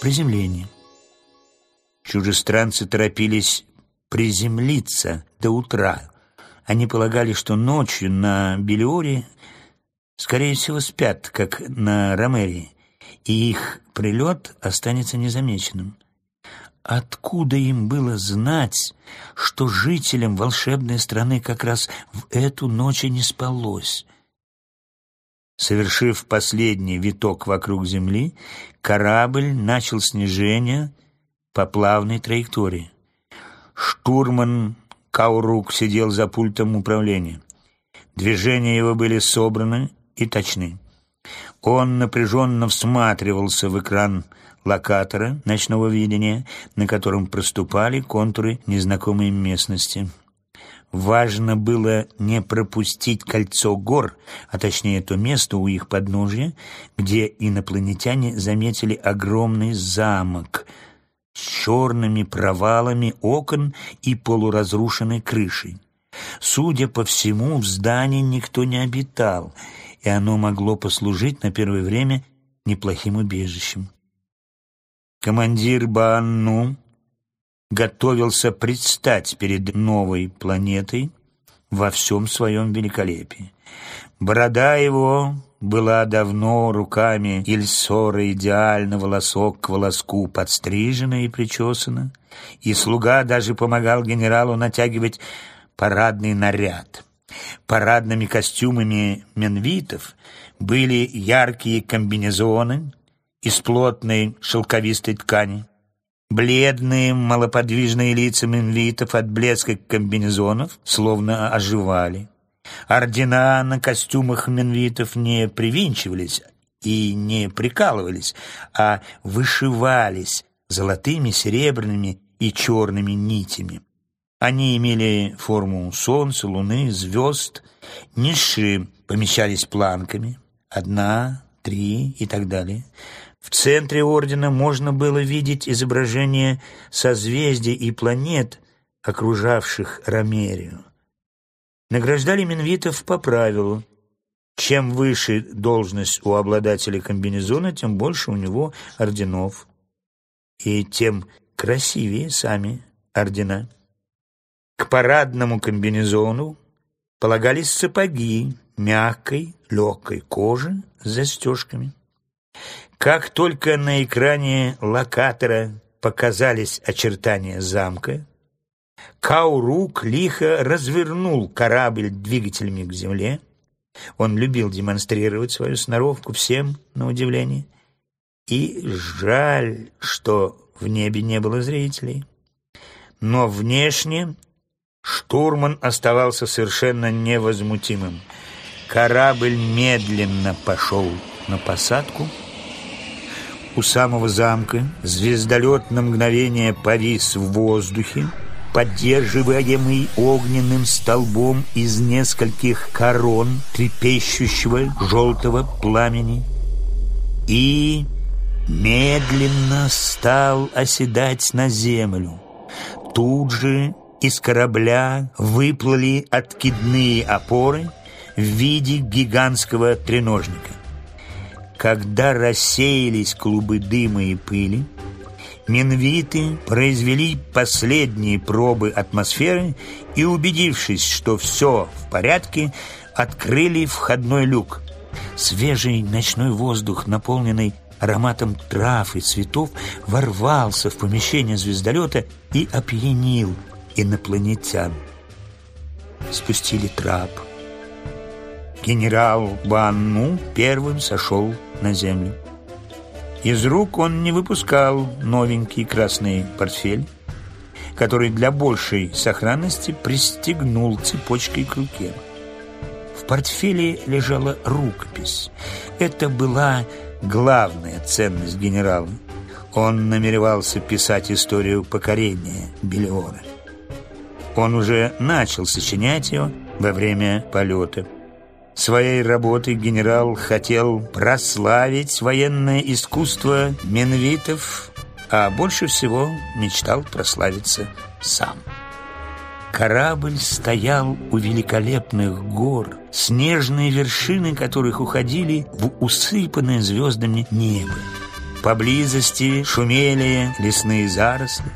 приземление. Чужестранцы торопились приземлиться до утра. Они полагали, что ночью на Белиоре, скорее всего, спят, как на Ромерии, и их прилет останется незамеченным. Откуда им было знать, что жителям волшебной страны как раз в эту ночь и не спалось? Совершив последний виток вокруг Земли, корабль начал снижение по плавной траектории. Штурман Каурук сидел за пультом управления. Движения его были собраны и точны. Он напряженно всматривался в экран локатора ночного видения, на котором проступали контуры незнакомой местности. Важно было не пропустить кольцо гор, а точнее то место у их подножья, где инопланетяне заметили огромный замок с черными провалами окон и полуразрушенной крышей. Судя по всему, в здании никто не обитал, и оно могло послужить на первое время неплохим убежищем. Командир Баанну готовился предстать перед новой планетой во всем своем великолепии. Борода его была давно руками Ильсора идеально волосок к волоску подстрижена и причесана, и слуга даже помогал генералу натягивать парадный наряд. Парадными костюмами менвитов были яркие комбинезоны из плотной шелковистой ткани, Бледные, малоподвижные лица менвитов от блеска комбинезонов словно оживали. Ордена на костюмах менвитов не привинчивались и не прикалывались, а вышивались золотыми, серебряными и черными нитями. Они имели форму солнца, луны, звезд, ниши помещались планками, одна, три и так далее. В центре ордена можно было видеть изображение созвездий и планет, окружавших Ромерию. Награждали минвитов по правилу. Чем выше должность у обладателя комбинезона, тем больше у него орденов. И тем красивее сами ордена. К парадному комбинезону полагались сапоги мягкой, легкой кожи с застежками. Как только на экране локатора показались очертания замка, Каурук лихо развернул корабль двигателями к земле. Он любил демонстрировать свою сноровку всем, на удивление. И жаль, что в небе не было зрителей. Но внешне штурман оставался совершенно невозмутимым. Корабль медленно пошел на посадку — у самого замка звездолет на мгновение повис в воздухе, поддерживаемый огненным столбом из нескольких корон трепещущего желтого пламени, и медленно стал оседать на землю. Тут же из корабля выплыли откидные опоры в виде гигантского треножника. Когда рассеялись клубы дыма и пыли, Минвиты произвели последние пробы атмосферы и, убедившись, что все в порядке, открыли входной люк. Свежий ночной воздух, наполненный ароматом трав и цветов, ворвался в помещение звездолета и опьянил инопланетян. Спустили трап. Генерал Банну первым сошел на землю. Из рук он не выпускал новенький красный портфель, который для большей сохранности пристегнул цепочкой к руке. В портфеле лежала рукопись. Это была главная ценность генерала. Он намеревался писать историю покорения Белиора. Он уже начал сочинять ее во время полета. Своей работой генерал хотел прославить военное искусство менвитов, а больше всего мечтал прославиться сам. Корабль стоял у великолепных гор, снежные вершины которых уходили в усыпанное звездами небо. Поблизости шумели лесные заросли.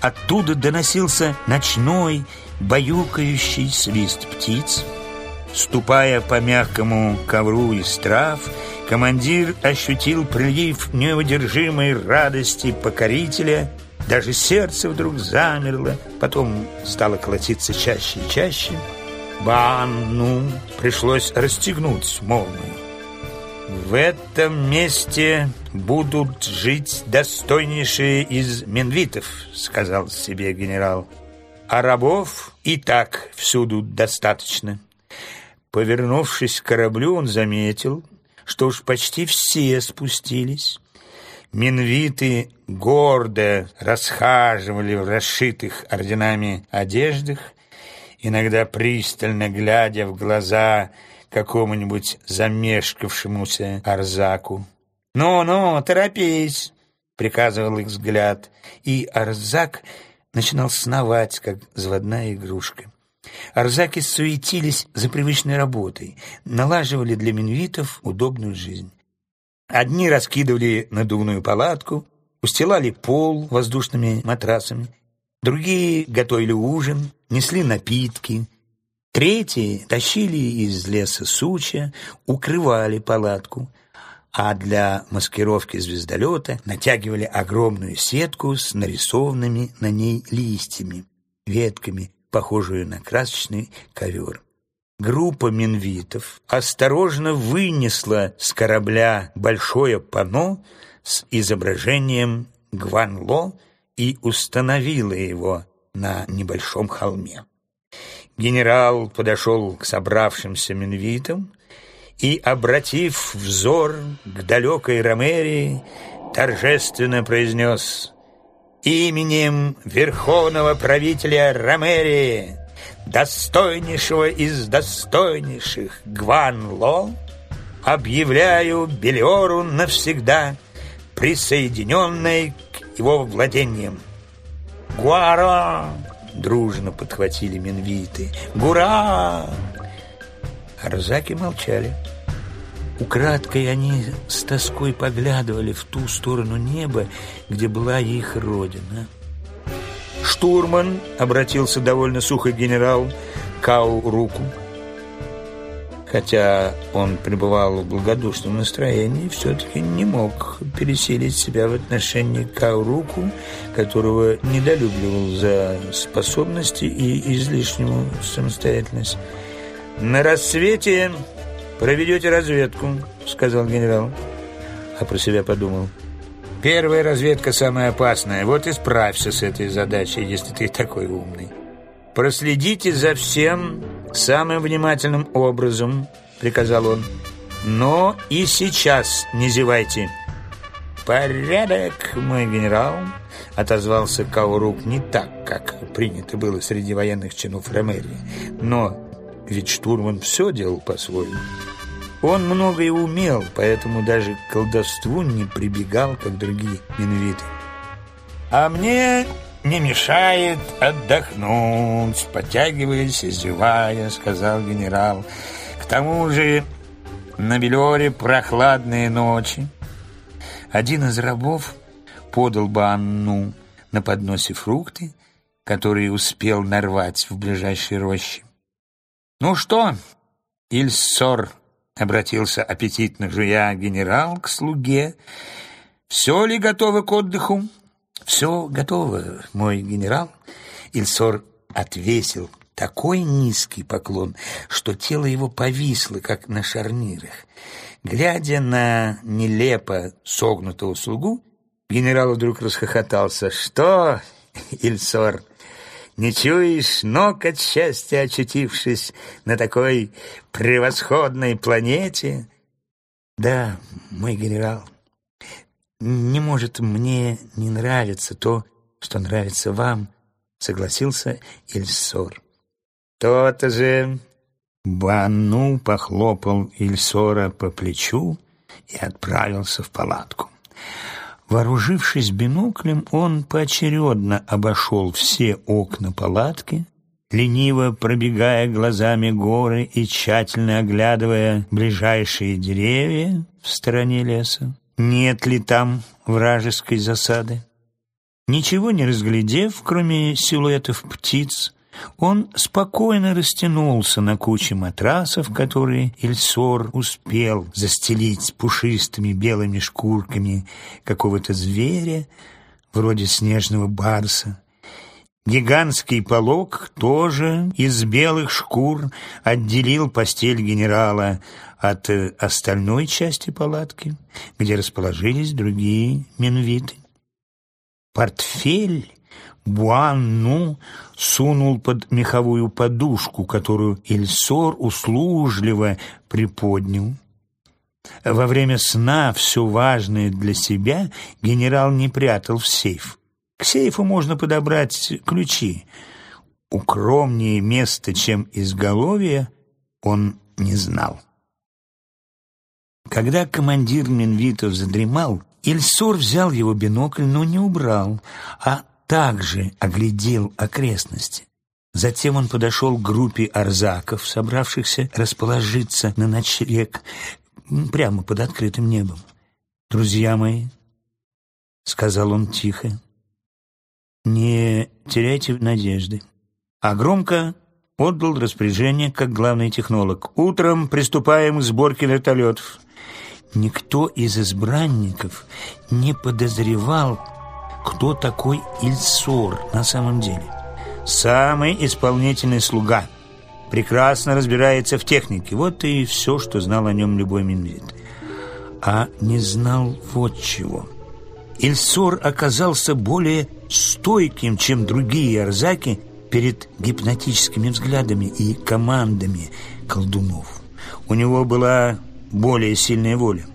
Оттуда доносился ночной, баюкающий свист птиц. Ступая по мягкому ковру из трав, командир ощутил прилив неудержимой радости покорителя. Даже сердце вдруг замерло, потом стало колотиться чаще и чаще. Банну пришлось расстегнуть молнию. В этом месте будут жить достойнейшие из менвитов, сказал себе генерал. А рабов и так всюду достаточно. Повернувшись к кораблю, он заметил, что уж почти все спустились. Минвиты гордо расхаживали в расшитых орденами одеждах, иногда пристально глядя в глаза какому-нибудь замешкавшемуся Арзаку. «Ну-ну, торопись!» — приказывал их взгляд, и Арзак начинал сновать, как заводная игрушка. Арзаки суетились за привычной работой, налаживали для минвитов удобную жизнь. Одни раскидывали надувную палатку, устилали пол воздушными матрасами, другие готовили ужин, несли напитки, третьи тащили из леса сучья, укрывали палатку, а для маскировки звездолета натягивали огромную сетку с нарисованными на ней листьями, ветками, похожую на красочный ковер. Группа минвитов осторожно вынесла с корабля большое панно с изображением Гванло и установила его на небольшом холме. Генерал подошел к собравшимся минвитам и, обратив взор к далекой Ромерии, торжественно произнес «Именем верховного правителя Ромерии, достойнейшего из достойнейших Гван-Ло, объявляю Белиору навсегда присоединенной к его владениям. Гуара!» Дружно подхватили минвиты. «Гура!» Арзаки молчали. Украдкой они с тоской поглядывали в ту сторону неба, где была их родина. «Штурман!» — обратился довольно сухо генерал Кау руку. Хотя он пребывал в благодушном настроении, все-таки не мог пересилить себя в отношении Кауруку, которого недолюбливал за способности и излишнюю самостоятельность. «На рассвете проведете разведку», — сказал генерал, а про себя подумал. «Первая разведка самая опасная, вот и справься с этой задачей, если ты такой умный». «Проследите за всем самым внимательным образом», — приказал он. «Но и сейчас не зевайте». «Порядок, мой генерал», — отозвался Каурук не так, как принято было среди военных чинов Ромерии. «Но ведь штурман все делал по-своему». Он многое умел, поэтому даже к колдовству не прибегал, как другие миновиты. «А мне не мешает отдохнуть, подтягиваясь и зевая», — сказал генерал. «К тому же на Белоре прохладные ночи». Один из рабов подал Банну на подносе фрукты, которые успел нарвать в ближайшей роще. «Ну что, Ильсор?» — обратился аппетитно жуя генерал к слуге. «Все ли готово к отдыху?» «Все готово, мой генерал». Ильсор отвесил такой низкий поклон, что тело его повисло, как на шарнирах. Глядя на нелепо согнутого слугу, генерал вдруг расхохотался. «Что, Ильсор, не чуешь ног от счастья, очутившись на такой превосходной планете? Да, мой генерал, не может мне не нравиться то, что нравится вам, согласился Ильсор. То-то же Бану похлопал Ильсора по плечу и отправился в палатку. Вооружившись биноклем, он поочередно обошел все окна палатки, лениво пробегая глазами горы и тщательно оглядывая ближайшие деревья в стороне леса. нет ли там вражеской засады. Ничего не разглядев, кроме силуэтов птиц, он спокойно растянулся на куче матрасов, которые Ильсор успел застелить пушистыми белыми шкурками какого-то зверя, вроде снежного барса. Гигантский полог тоже из белых шкур отделил постель генерала от э, остальной части палатки, где расположились другие минвиты. Портфель Буанну сунул под меховую подушку, которую Ильсор услужливо приподнял. Во время сна все важное для себя генерал не прятал в сейф. К сейфу можно подобрать ключи. Укромнее места, чем изголовье, он не знал. Когда командир Минвитов задремал, Ильсор взял его бинокль, но не убрал, а также оглядел окрестности. Затем он подошел к группе арзаков, собравшихся расположиться на ночлег прямо под открытым небом. «Друзья мои», — сказал он тихо, — «не теряйте надежды». А громко отдал распоряжение как главный технолог. «Утром приступаем к сборке вертолетов». Никто из избранников не подозревал, кто такой Ильсор на самом деле. Самый исполнительный слуга. Прекрасно разбирается в технике. Вот и все, что знал о нем любой Минвит. А не знал вот чего. Ильсор оказался более стойким, чем другие арзаки перед гипнотическими взглядами и командами колдунов. У него была более сильная воля.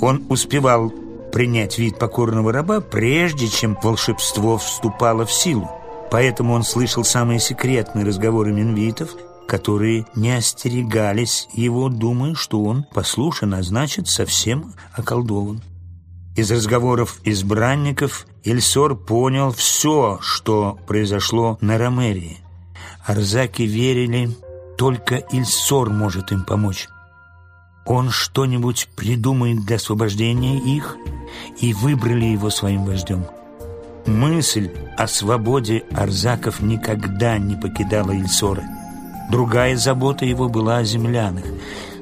Он успевал принять вид покорного раба, прежде чем волшебство вступало в силу. Поэтому он слышал самые секретные разговоры минвитов, которые не остерегались его, думая, что он послушан, а значит, совсем околдован. Из разговоров избранников Ильсор понял все, что произошло на Ромерии. Арзаки верили, только Ильсор может им помочь. Он что-нибудь придумает для освобождения их, и выбрали его своим вождем. Мысль о свободе Арзаков никогда не покидала Ильсора. Другая забота его была о землянах.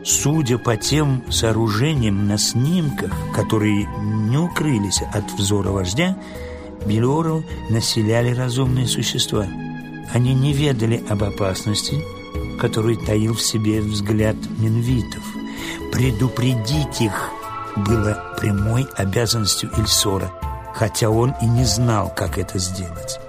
Судя по тем сооружениям на снимках, которые не укрылись от взора вождя, Белору населяли разумные существа. Они не ведали об опасности, которую таил в себе взгляд минвитов – Предупредить их было прямой обязанностью Ильсора, хотя он и не знал, как это сделать.